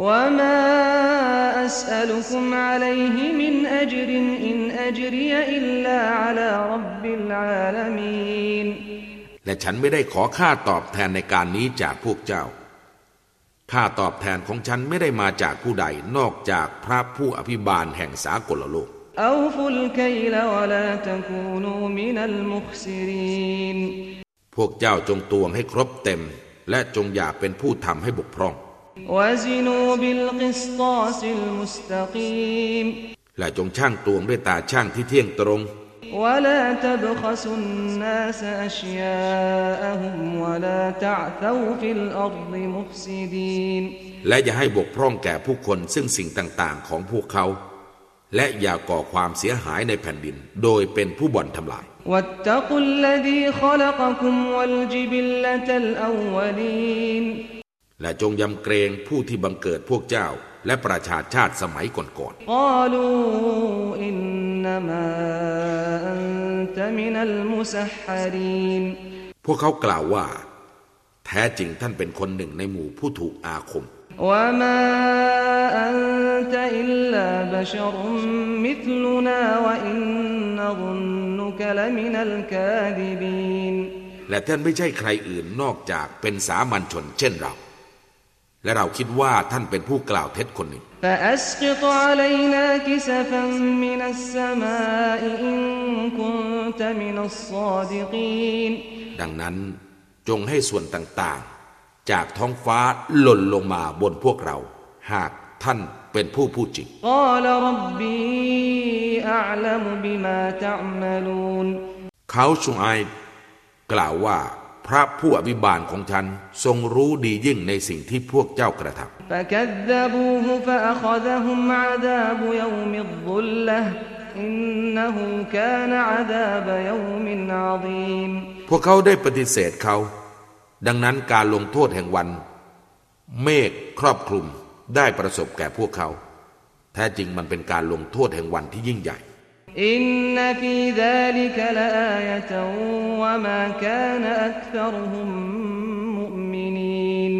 وما أسألكم عليه من أجر إن أجري إلا على رب العالمين และฉันไม่ได้ขอค่าตอบแทนในการนี้จากพวกเจ้า ค่าตอบแทนของฉันไม่ได้มาจากผู้ใดนอกจากพระผู้อภิบาลแห่งสากลโลก أوفوا الكيل ولا تكونوا من المخسرين พวกเจ้าจงตวงให้ครบเต็ม และจงอย่าเป็นผู้ทำให้บกพร่อง وزنوا بالقسطاس المستقيم และจงช่างตวงด้วยตาช่างที่เที่ยงตรง ولا تبخسوا الناس أشياءهم ولا تعثوا في الأرض مفسدين และอย่าให้บกพร่องแก่ผู้คนซึ่งสิ่งต่างๆ ของพวกเขา และอย่าก่อความเสียหายในแผ่นดิน โดยเป็นผู้บ่อนทำลาย واتقوا الذي خلقكم والجبلة الأولين และจงยำเกรงผู้ที่บังเกิดพวกเจ้า และประชาชาติสมัยก่อนๆพวกเขากล่าวว่า แท้จริงท่านเป็นคนหนึ่งในหมู่ผู้ถูกอาคมและท่านไม่ใช่ใครอื่นนอกจากเป็นสามัญชนเช่นเรา และเราคิดว่าท่านเป็นผู้กล่าวเท็จคนหนึ่ง ดังนั้นจงให้ส่วนต่างๆ จากท้องฟ้าหล่นลงมาบนพวกเรา หากท่านเป็นผู้พูดจริงเขาชุงไอกล่าวว่า พระผู้อภิบาลของฉันทรงรู้ดียิ่งในสิ่งที่พวกเจ้ากระทำพวกเขาได้ปฏิเสธเขา ดังนั้นการลงโทษแห่งวัน เมฆครอบคลุมได้ประสบแก่พวกเขา แท้จริงมันเป็นการลงโทษแห่งวันที่ยิ่งใหญ่ إن في ذلك لآية وما كان أكثرهم مؤمنين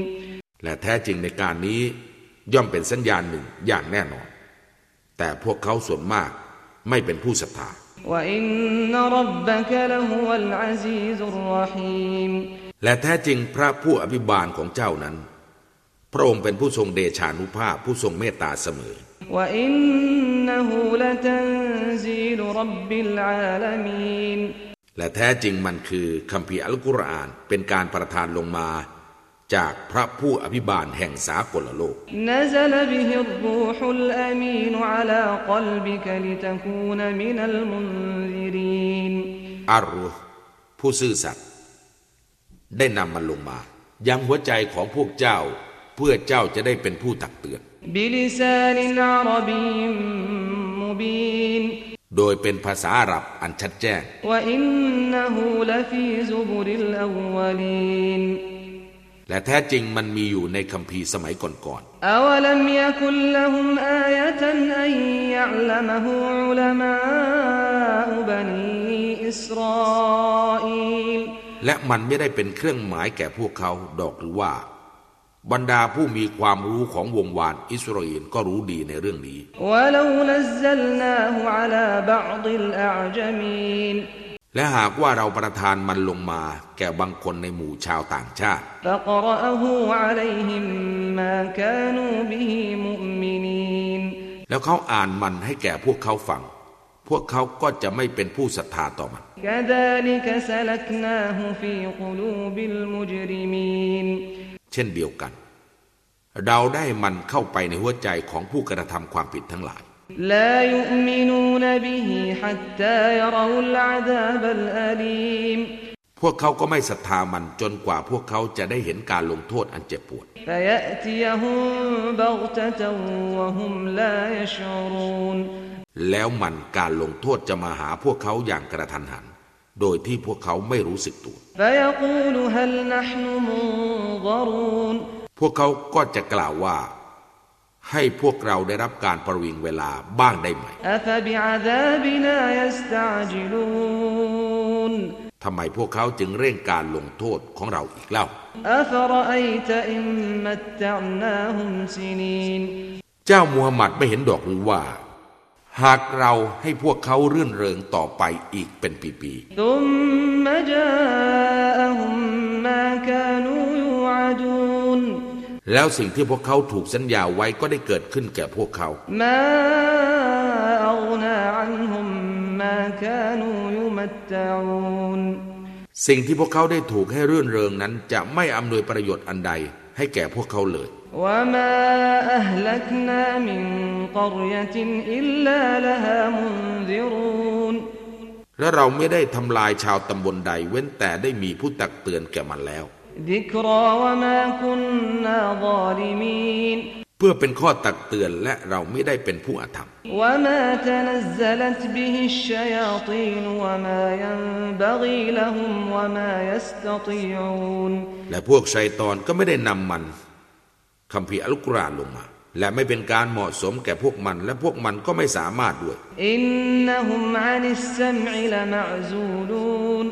และแท้จริงในการนี้ย่อมเป็นสัญญาณหนึ่งอย่างแน่นอน แต่พวกเขาส่วนมากไม่เป็นผู้ศรัทธาوإن ربك لهو العزيز الرحيمและแท้จริงพระผู้อภิบาลของเจ้านั้น พระองค์เป็นผู้ทรงเดชานุภาพผู้ทรงเมตตาเสมอ และแท้จริงมันคือคำพีอัลกุรอานเป็นการประทานลงมา จากพระผู้อภิบาลแห่งสากลโลกอารุผู้ซื่อสัตย์ได้นำมันลงมา ยังหัวใจของพวกเจ้า เพื่อเจ้าจะได้เป็นผู้ตักเตือนบิลิซานอารบี مبين โดยเป็นภาษาอาหรับอันชัดแจ้ง وإنه لفي زبر الأولين และแท้จริงมันมีอยู่ในคัมภีร์สมัยก่อน أولم يكن لهم آية أن يعلمه علماء بني إسرائيل ๆ และมันไม่ได้เป็นเครื่องหมายแก่พวกเขาดอกหรือว่า บรรดาผู้มีความรู้ของวงวานอิสราเอลก็รู้ดีในเรื่องนี้ และหากว่าเราประทานมันลงมาแก่บางคนในหมู่ชาวต่างชาติ แล้วเขาอ่านมันให้แก่พวกเขาฟัง พวกเขาก็จะไม่เป็นผู้ศรัทธาต่อมัน كذلك سلكناه في قلوب المجرمين เช่นเดียวกัน เราได้มันเข้าไปในหัวใจของผู้กระทำความผิดทั้งหลาย لا يؤمنون به حتى يروا العذاب الأليم พวกเขาก็ไม่ศรัทธามันจนกว่าพวกเขาจะได้เห็นการลงโทษอันเจ็บปวด فيأتيهم بغتة وهم لا يشعرون แล้วมันการลงโทษจะมาหาพวกเขาอย่างกระทันหัน โดยที่พวกเขาไม่รู้สึกตัว พวกเขาก็จะกล่าวว่า ให้พวกเราได้รับการประวิงเวลาบ้างได้ไหม ทำไมพวกเขาจึงเร่งการลงโทษของเราอีกเล่า เจ้ามูฮัมหมัดไม่เห็นดอกหรือว่า หากเราให้พวกเขารื่นเริงต่อไปอีกเป็นปี ثم جاءهم ما كانوا يوعدون ๆ แล้วสิ่งที่พวกเขาถูกสัญญาไว้ก็ได้เกิดขึ้นแก่พวกเขา ما أغنى عنهم ما كانوا يمتعون สิ่งที่พวกเขาได้ถูกให้รื่นเริงนั้น จะไม่อำนวยประโยชน์อันใดให้แก่พวกเขาเลย وما أهلكنا من قرية إلا لها منذرون และเราไม่ได้ทำลายชาวตำบลใด เว้นแต่ได้มีผู้ตักเตือนแก่มันแล้ว ذكرى وما كنا ظالمين เพื่อเป็นข้อตักเตือนและเราไม่ได้เป็นผู้อาธรรม وما تنزلت به الشياطين وما ينبغي لهم وما يستطيعون และพวกชัยตอนก็ไม่ได้นำมันคำพีร์อัลกุรอานลงมา และไม่เป็นการเหมาะสมแก่พวกมัน และพวกมันก็ไม่สามารถด้วย إنهم عن السمع لمعزولون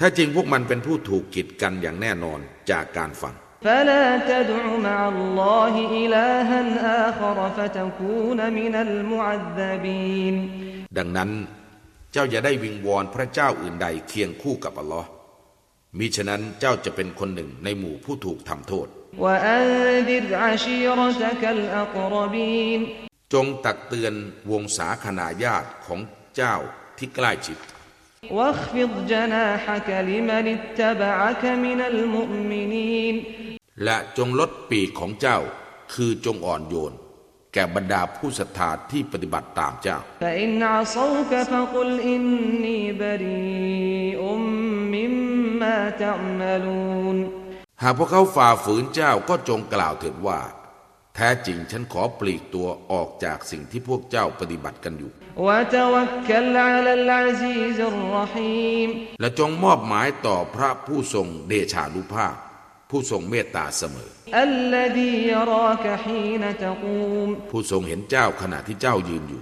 ถ้าจริงพวกมันเป็นผู้ถูกกีดกันอย่างแน่นอนจากการฟัง فلا تدع مع الله إلها آخر فتكون من المعذبين ดังนั้นเจ้าอย่าได้วิงวอนพระเจ้าอื่นใดเคียงคู่กับอัลลอฮ์มิฉะนั้นเจ้าจะเป็นคนหนึ่งในหมู่ผู้ถูกทำโทษ وأنذر عشيرتك الأقربين จงตักเตือนวงศาคณาญาติของเจ้าที่ใกล้ชิด واخفض جناحك لمن اتبعك من المؤمنين และจงลดปีกของเจ้าคือจงอ่อนโยน แก่บรรดาผู้ศรัทธาที่ปฏิบัติตามเจ้า فإن หากพวกเขาฝ่าฝืนเจ้าก็จงกล่าวเถิดว่า แท้จริงฉันขอปลีกตัวออกจากสิ่งที่พวกเจ้าปฏิบัติกันอยู่ และจงมอบหมายต่อพระผู้ทรงเดชานุภาพ ผู้ทรงเมตตาเสมอ ผู้ทรงเห็นเจ้าขณะที่เจ้ายืนอยู่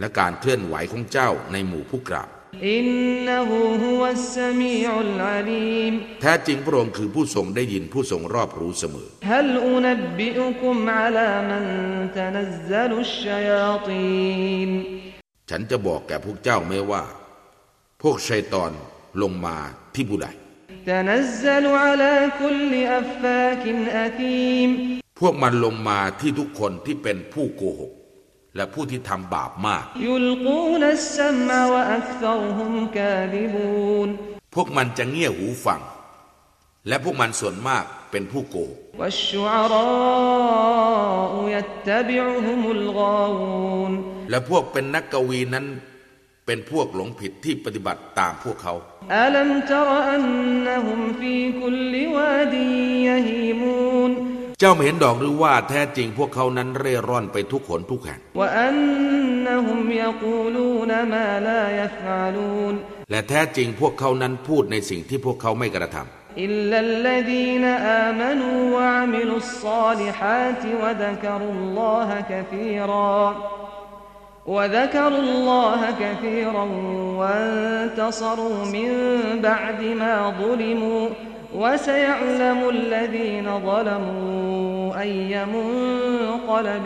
และการเคลื่อนไหวของเจ้าในหมู่ผู้กราบ อินนะฮูฮุวสสมีอุลอาลีมแท้จริงพระองค์คือผู้ทรงได้ยินผู้ทรงรอบรู้เสมอฮัลอุนบบิอุคุมอลามันตะนัซลุชชยาตีนฉันจะบอกแก่พวกเจ้าไม่ว่า พวกชัยตอนลงมาที่บุไดตะนัซซัอลาคุลอัฟฟากินอาทีมพวกมันลงมาที่ทุกคนที่เป็นผู้โกหก และผู้ที่ทำบาปมาก พวกมันจะเงี่ยหูฟัง และพวกมันส่วนมากเป็นผู้โกหกและพวกเป็นนักกวีนั้นเป็นพวกหลงผิดที่ปฏิบัติตามพวกเขา เจ้าไม่เห็นดอกหรือว่าแท้จริงพวกเขานั้นเร่ร่อนไปทุกขนทุกแห่ง وأنهم يقولون ما لا يفعلون และแท้จริงพวกเขานั้นพูดในสิ่งที่พวกเขาไม่กระทำ إلا الذين آمنوا وعملوا الصالحات وذكروا الله كثيرا وذكروا الله كثيرا وانتصروا من بعد ما ظلموا وسيعلم الذين ظلموا أي منقلب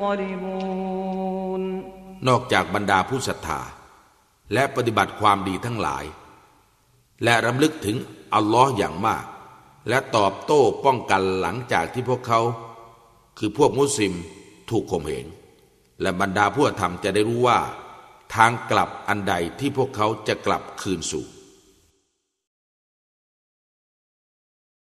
ينقلبون นอกจากบรรดาผู้ศรัทธา และปฏิบัติความดีทั้งหลาย และรำลึกถึงอัลลอฮ์อย่างมาก และตอบโต้ป้องกันหลังจากที่พวกเขา คือพวกมุสลิมถูกข่มเหงและบรรดาผู้ธรรมจะได้รู้ว่า ทางกลับอันใดที่พวกเขาจะกลับคืนสู่